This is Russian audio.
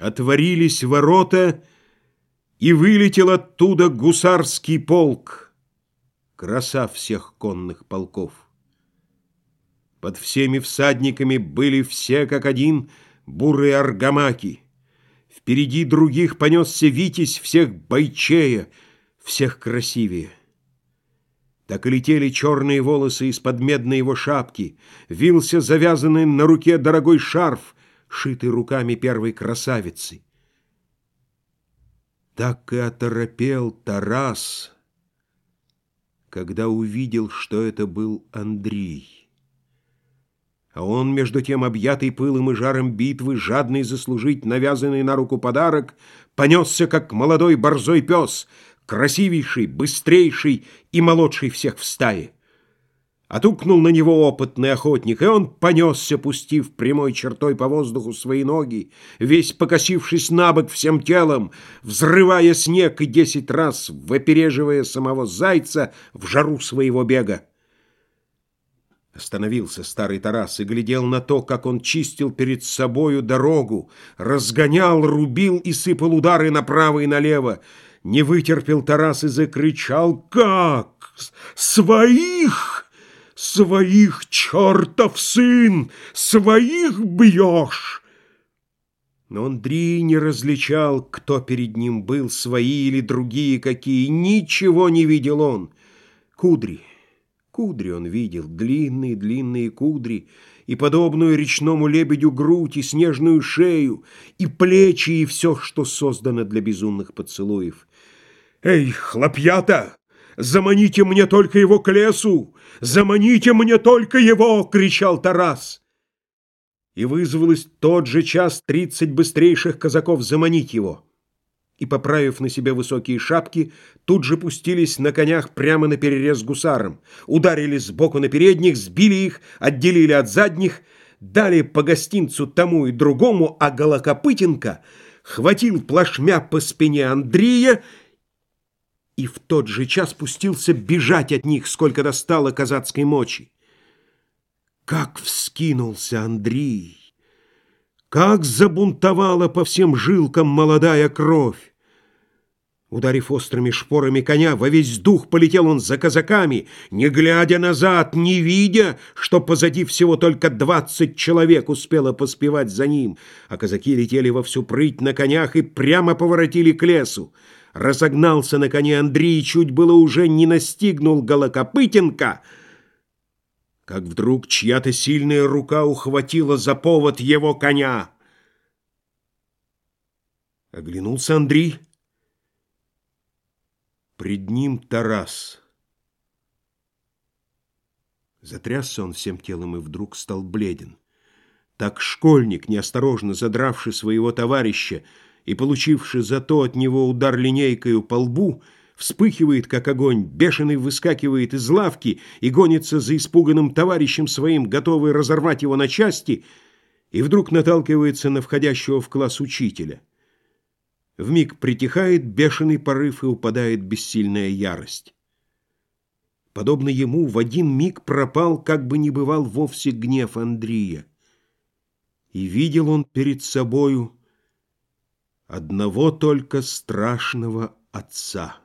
Отворились ворота, и вылетел оттуда гусарский полк, краса всех конных полков. Под всеми всадниками были все как один бурые аргамаки. Впереди других понесся Витязь всех бойчея, всех красивее. Так и летели черные волосы из-под медной его шапки, вился завязанный на руке дорогой шарф, шитый руками первой красавицы. Так и оторопел Тарас, когда увидел, что это был Андрей. А он, между тем, объятый пылом и жаром битвы, жадный заслужить навязанный на руку подарок, понесся, как молодой борзой пес, красивейший, быстрейший и молодший всех в стае. Отукнул на него опытный охотник, и он понесся, пустив прямой чертой по воздуху свои ноги, весь покосившись на бок всем телом, взрывая снег и десять раз выпереживая самого зайца в жару своего бега. Остановился старый Тарас и глядел на то, как он чистил перед собою дорогу, разгонял, рубил и сыпал удары направо и налево. Не вытерпел Тарас и закричал «Как? Своих!» Своих, чертов сын, своих бьешь!» Но Андрей не различал, кто перед ним был, свои или другие какие. Ничего не видел он. Кудри, кудри он видел, длинные-длинные кудри, и подобную речному лебедю грудь, и снежную шею, и плечи, и все, что создано для безумных поцелуев. «Эй, хлопьята!» Заманите мне только его к лесу! Заманите мне только его!» — кричал Тарас. И вызвалось тот же час тридцать быстрейших казаков заманить его. И, поправив на себе высокие шапки, тут же пустились на конях прямо на перерез гусарам, ударили сбоку на передних, сбили их, отделили от задних, дали по гостинцу тому и другому, а Голокопытенко хватил плашмя по спине Андрея и в тот же час пустился бежать от них, сколько достало казацкой мочи. Как вскинулся Андрей! Как забунтовала по всем жилкам молодая кровь! Ударив острыми шпорами коня, во весь дух полетел он за казаками, не глядя назад, не видя, что позади всего только двадцать человек успело поспевать за ним, а казаки летели во всю прыть на конях и прямо поворотили к лесу. Разогнался на коне Андрей, чуть было уже не настигнул Голокопытенко, как вдруг чья-то сильная рука ухватила за повод его коня. Оглянулся Андрей. Пред ним Тарас. Затрясся он всем телом и вдруг стал бледен. Так школьник, неосторожно задравший своего товарища, и, получивший зато от него удар линейкою по лбу, вспыхивает, как огонь, бешеный выскакивает из лавки и гонится за испуганным товарищем своим, готовый разорвать его на части, и вдруг наталкивается на входящего в класс учителя. Вмиг притихает бешеный порыв и упадает бессильная ярость. Подобно ему в один миг пропал, как бы не бывал вовсе гнев Андрея. И видел он перед собою одного только страшного отца.